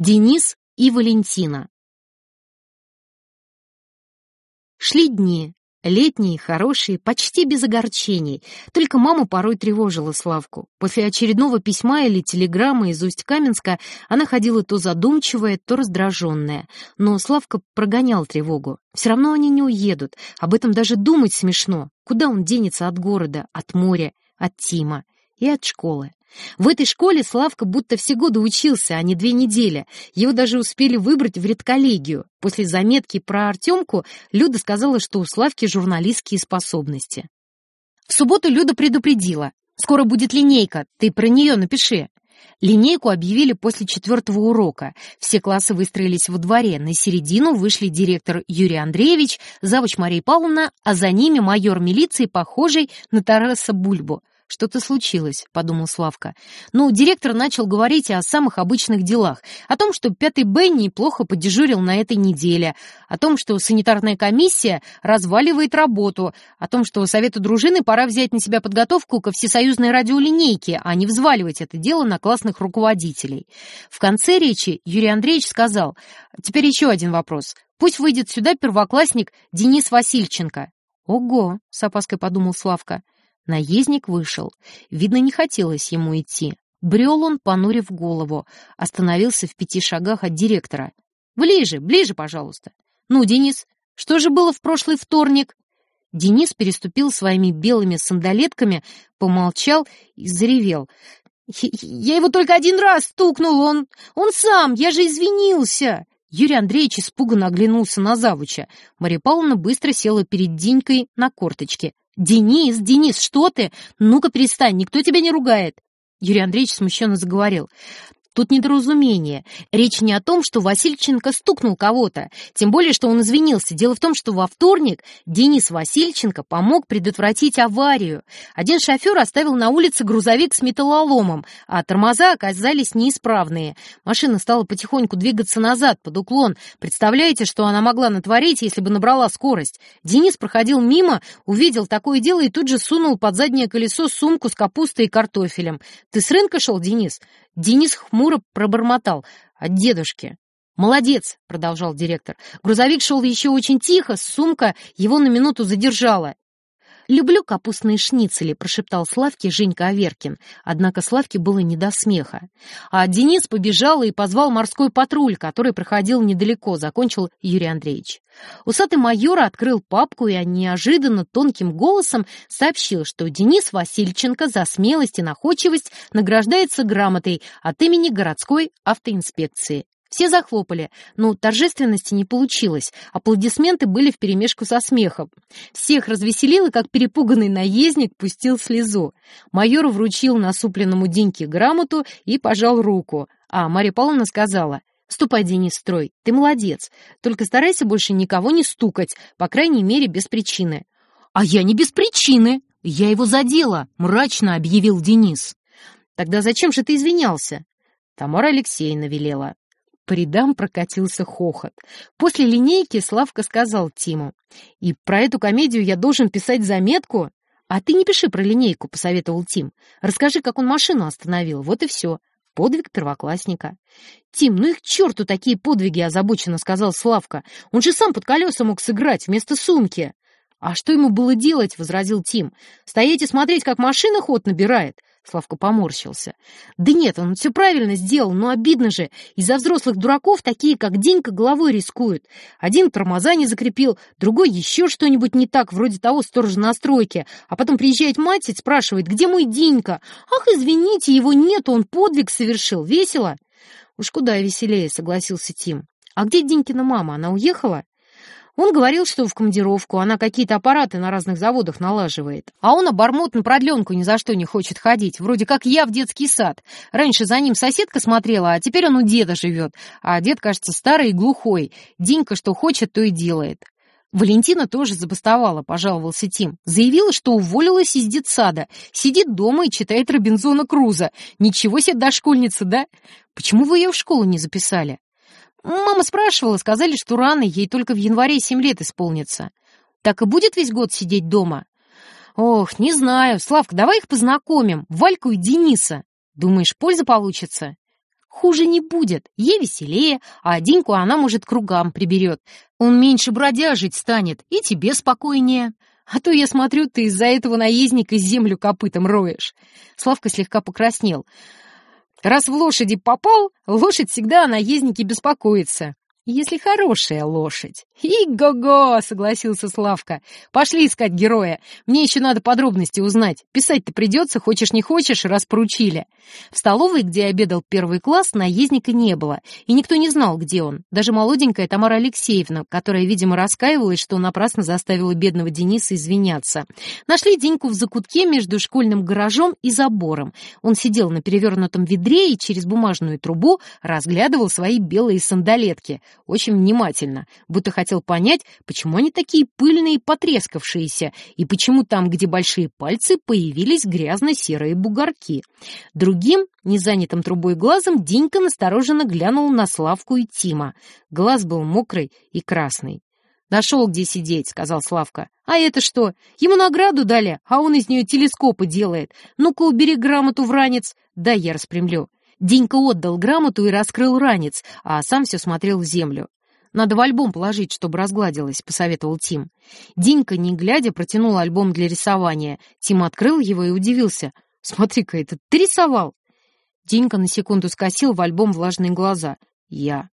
Денис и Валентина. Шли дни, летние, хорошие, почти без огорчений. Только мама порой тревожила Славку. После очередного письма или телеграммы из Усть-Каменска она ходила то задумчивая, то раздраженная. Но Славка прогонял тревогу. Все равно они не уедут. Об этом даже думать смешно. Куда он денется от города, от моря, от Тима и от школы? В этой школе Славка будто все годы учился, а не две недели. Его даже успели выбрать в редколлегию. После заметки про Артемку Люда сказала, что у Славки журналистские способности. В субботу Люда предупредила. «Скоро будет линейка, ты про нее напиши». Линейку объявили после четвертого урока. Все классы выстроились во дворе. На середину вышли директор Юрий Андреевич, завуч Мария Павловна, а за ними майор милиции, похожий на Тараса Бульбу. «Что-то случилось», — подумал Славка. Ну, директор начал говорить о самых обычных делах, о том, что пятый Б неплохо подежурил на этой неделе, о том, что санитарная комиссия разваливает работу, о том, что совету дружины пора взять на себя подготовку ко всесоюзной радиолинейке, а не взваливать это дело на классных руководителей. В конце речи Юрий Андреевич сказал, «Теперь еще один вопрос. Пусть выйдет сюда первоклассник Денис Васильченко». «Ого!» — с опаской подумал Славка. Наездник вышел. Видно, не хотелось ему идти. Брел он, понурив голову. Остановился в пяти шагах от директора. «Ближе, ближе, пожалуйста!» «Ну, Денис, что же было в прошлый вторник?» Денис переступил своими белыми сандалетками, помолчал и заревел. «Я его только один раз стукнул, он... он сам, я же извинился!» Юрий Андреевич испуганно оглянулся на завуча. Мария Павловна быстро села перед Динькой на корточке. «Денис, Денис, что ты? Ну-ка перестань, никто тебя не ругает!» Юрий Андреевич смущенно заговорил. Тут недоразумение. Речь не о том, что Васильченко стукнул кого-то, тем более, что он извинился. Дело в том, что во вторник Денис Васильченко помог предотвратить аварию. Один шофер оставил на улице грузовик с металлоломом, а тормоза оказались неисправные. Машина стала потихоньку двигаться назад, под уклон. Представляете, что она могла натворить, если бы набрала скорость? Денис проходил мимо, увидел такое дело и тут же сунул под заднее колесо сумку с капустой и картофелем. «Ты с рынка шел, Денис?» Денис хмуро пробормотал. «От дедушки». «Молодец», — продолжал директор. Грузовик шел еще очень тихо, сумка его на минуту задержала. «Люблю капустные шницели», — прошептал Славке Женька Аверкин. Однако Славке было не до смеха. А Денис побежал и позвал морской патруль, который проходил недалеко, закончил Юрий Андреевич. Усатый майор открыл папку и неожиданно тонким голосом сообщил, что Денис Васильченко за смелость и находчивость награждается грамотой от имени городской автоинспекции. Все захлопали, но торжественности не получилось. Аплодисменты были вперемешку со смехом. Всех развеселило, как перепуганный наездник пустил слезу. Майор вручил насупленному Деньке грамоту и пожал руку. А Марья Павловна сказала, «Ступай, Денис, строй, ты молодец. Только старайся больше никого не стукать, по крайней мере, без причины». «А я не без причины! Я его задела!» — мрачно объявил Денис. «Тогда зачем же ты извинялся?» Тамара Алексеевна велела. По рядам прокатился хохот. После линейки Славка сказал Тиму. «И про эту комедию я должен писать заметку?» «А ты не пиши про линейку», — посоветовал Тим. «Расскажи, как он машину остановил. Вот и все. Подвиг первоклассника». «Тим, ну их черту такие подвиги!» — озабоченно сказал Славка. «Он же сам под колеса мог сыграть вместо сумки». «А что ему было делать?» — возразил Тим. «Стоять и смотреть, как машина ход набирает. Славка поморщился. «Да нет, он все правильно сделал, но обидно же. Из-за взрослых дураков такие, как Денька, головой рискуют. Один тормоза не закрепил, другой еще что-нибудь не так, вроде того сторожа на стройке. А потом приезжает мать и спрашивает, где мой Денька? Ах, извините, его нет, он подвиг совершил. Весело?» «Уж куда веселее», — согласился Тим. «А где Денькина мама? Она уехала?» Он говорил, что в командировку, она какие-то аппараты на разных заводах налаживает. А он обормот на продленку ни за что не хочет ходить, вроде как я в детский сад. Раньше за ним соседка смотрела, а теперь он у деда живет. А дед, кажется, старый и глухой. Денька что хочет, то и делает. Валентина тоже забастовала, пожаловался Тим. Заявила, что уволилась из детсада. Сидит дома и читает Робинзона Круза. Ничего себе дошкольница, да? Почему вы ее в школу не записали? Мама спрашивала, сказали, что рано, ей только в январе семь лет исполнится. Так и будет весь год сидеть дома? Ох, не знаю. Славка, давай их познакомим. Вальку и Дениса. Думаешь, польза получится? Хуже не будет, ей веселее, а Диньку она, может, кругам приберет. Он меньше бродяжить станет, и тебе спокойнее. А то я смотрю, ты из-за этого наездника землю копытом роешь. Славка слегка покраснел. Раз в лошади попал, лошадь всегда о наезднике беспокоится если хорошая лошадь. «И-го-го!» — согласился Славка. «Пошли искать героя. Мне еще надо подробности узнать. Писать-то придется, хочешь не хочешь, раз поручили». В столовой, где обедал первый класс, наездника не было, и никто не знал, где он. Даже молоденькая Тамара Алексеевна, которая, видимо, раскаивалась, что напрасно заставила бедного Дениса извиняться. Нашли Деньку в закутке между школьным гаражом и забором. Он сидел на перевернутом ведре и через бумажную трубу разглядывал свои белые сандалетки очень внимательно, будто хотел понять, почему они такие пыльные и потрескавшиеся, и почему там, где большие пальцы, появились грязно-серые бугорки. Другим, незанятым трубой глазом, Динька настороженно глянул на Славку и Тима. Глаз был мокрый и красный. «Нашел, где сидеть», — сказал Славка. «А это что? Ему награду дали, а он из нее телескопы делает. Ну-ка, убери грамоту в ранец, дай я распрямлю». Денька отдал грамоту и раскрыл ранец, а сам все смотрел в землю. «Надо в альбом положить, чтобы разгладилось», — посоветовал Тим. Динка, не глядя, протянул альбом для рисования. Тим открыл его и удивился. «Смотри-ка, это ты рисовал?» Динка на секунду скосил в альбом влажные глаза. «Я».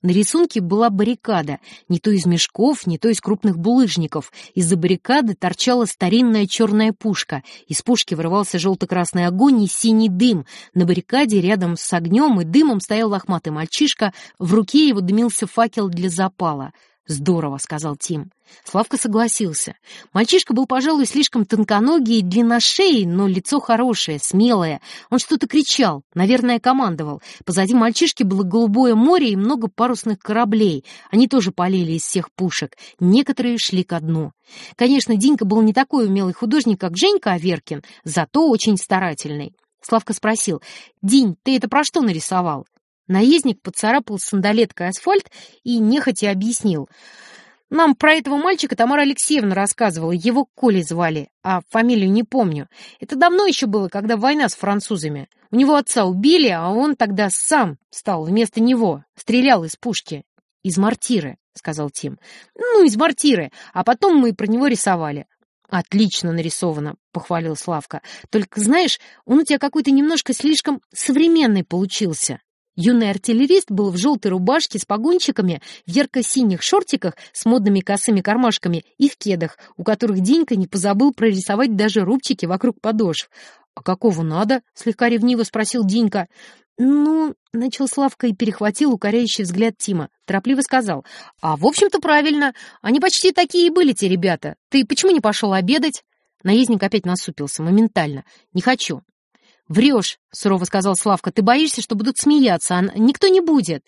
На рисунке была баррикада, не то из мешков, не то из крупных булыжников. Из-за баррикады торчала старинная черная пушка. Из пушки вырывался желто-красный огонь и синий дым. На баррикаде рядом с огнем и дымом стоял лохматый мальчишка, в руке его дымился факел для запала. «Здорово», — сказал Тим. Славка согласился. Мальчишка был, пожалуй, слишком тонконогий и длинношеей, но лицо хорошее, смелое. Он что-то кричал, наверное, командовал. Позади мальчишки было голубое море и много парусных кораблей. Они тоже полили из всех пушек. Некоторые шли ко дну. Конечно, Динка был не такой умелый художник, как Женька Аверкин, зато очень старательный. Славка спросил, «Динь, ты это про что нарисовал?» Наездник поцарапал сандалеткой асфальт и нехотя объяснил. «Нам про этого мальчика Тамара Алексеевна рассказывала, его Коли звали, а фамилию не помню. Это давно еще было, когда война с французами. У него отца убили, а он тогда сам стал вместо него, стрелял из пушки. Из мортиры», — сказал Тим. «Ну, из мортиры, а потом мы про него рисовали». «Отлично нарисовано», — похвалил Славка. «Только, знаешь, он у тебя какой-то немножко слишком современный получился». Юный артиллерист был в желтой рубашке с погончиками, в ярко-синих шортиках с модными косыми кармашками и в кедах, у которых Денька не позабыл прорисовать даже рубчики вокруг подошв. «А какого надо?» — слегка ревниво спросил Динька. «Ну...» — начал Славка и перехватил укоряющий взгляд Тима. Торопливо сказал. «А, в общем-то, правильно. Они почти такие и были, те ребята. Ты почему не пошел обедать?» Наездник опять насупился, моментально. «Не хочу. «Врешь», — сурово сказал Славка. «Ты боишься, что будут смеяться, а никто не будет».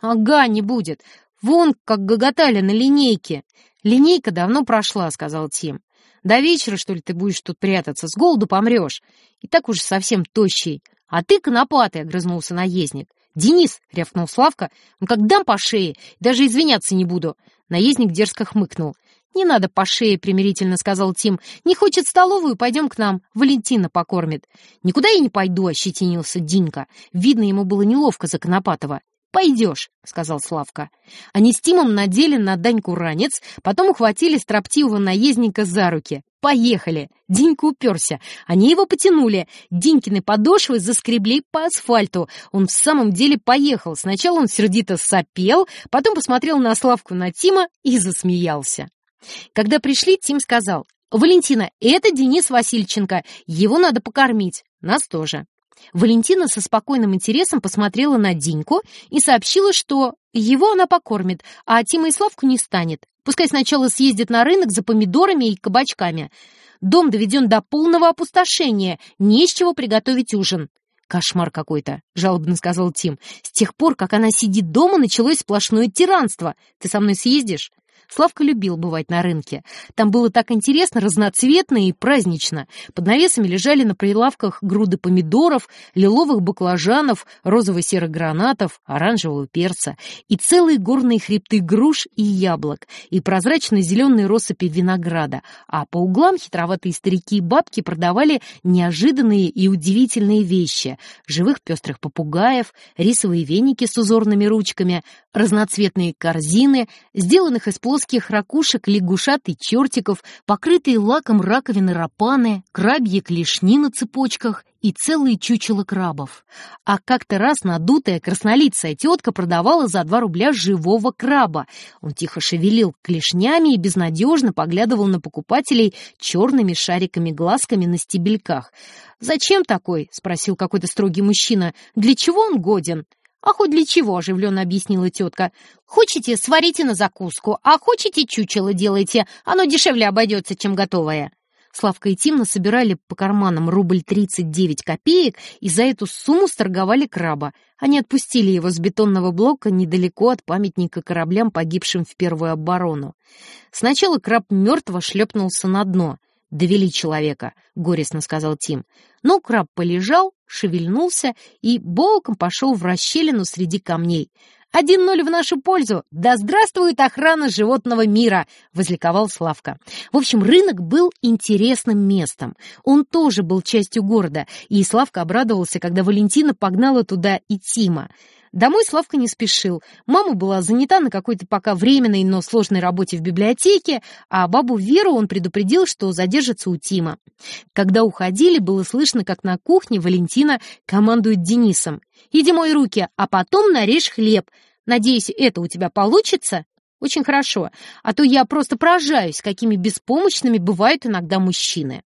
«Ага, не будет. Вон, как гоготали на линейке». «Линейка давно прошла», — сказал Тим. «До вечера, что ли, ты будешь тут прятаться? С голоду помрешь. И так уж совсем тощий. А ты конопатый», — огрызнулся наездник. «Денис!» — рявкнул Славка. «Он как дам по шее, даже извиняться не буду». Наездник дерзко хмыкнул. «Не надо по шее», — примирительно сказал Тим. «Не хочет столовую, пойдем к нам. Валентина покормит». «Никуда я не пойду», — ощетинился Динька. Видно, ему было неловко за Конопатова. «Пойдешь», — сказал Славка. Они с Тимом надели на Даньку ранец, потом ухватили строптивого наездника за руки. «Поехали!» Динька уперся. Они его потянули. Динькины подошвы заскребли по асфальту. Он в самом деле поехал. Сначала он сердито сопел, потом посмотрел на Славку на Тима и засмеялся. Когда пришли, Тим сказал, «Валентина, это Денис Васильченко, его надо покормить, нас тоже». Валентина со спокойным интересом посмотрела на Диньку и сообщила, что его она покормит, а Тима и Славку не станет. Пускай сначала съездит на рынок за помидорами и кабачками. Дом доведен до полного опустошения, не с чего приготовить ужин. «Кошмар какой-то», — жалобно сказал Тим. «С тех пор, как она сидит дома, началось сплошное тиранство. Ты со мной съездишь?» Славка любил бывать на рынке. Там было так интересно, разноцветно и празднично. Под навесами лежали на прилавках груды помидоров, лиловых баклажанов, розово-серых гранатов, оранжевого перца и целые горные хребты груш и яблок, и прозрачные зеленые россыпи винограда, а по углам хитроватые старики и бабки продавали неожиданные и удивительные вещи — живых пестрых попугаев, рисовые веники с узорными ручками, разноцветные корзины, сделанных из плоских ракушек лягушат и чертиков, покрытые лаком раковины рапаны, крабьи клешни на цепочках и целые чучела крабов. А как-то раз надутая краснолицая тетка продавала за два рубля живого краба. Он тихо шевелил клешнями и безнадежно поглядывал на покупателей черными шариками-глазками на стебельках. «Зачем такой?» — спросил какой-то строгий мужчина. «Для чего он годен?» «А хоть для чего?» — оживленно объяснила тетка. «Хочете, сварите на закуску, а хочете, чучело делайте. Оно дешевле обойдется, чем готовое». Славка и Тимна собирали по карманам рубль 39 копеек и за эту сумму сторговали краба. Они отпустили его с бетонного блока недалеко от памятника кораблям, погибшим в первую оборону. Сначала краб мертво шлепнулся на дно. «Довели человека», — горестно сказал Тим. Но краб полежал, шевельнулся и боком пошел в расщелину среди камней. «Один ноль в нашу пользу! Да здравствует охрана животного мира!» — возликовал Славка. В общем, рынок был интересным местом. Он тоже был частью города, и Славка обрадовался, когда Валентина погнала туда и Тима. Домой Славка не спешил. Мама была занята на какой-то пока временной, но сложной работе в библиотеке, а бабу Веру он предупредил, что задержится у Тима. Когда уходили, было слышно, как на кухне Валентина командует Денисом. «Иди мой руки, а потом нарежь хлеб. Надеюсь, это у тебя получится?» «Очень хорошо, а то я просто поражаюсь, какими беспомощными бывают иногда мужчины».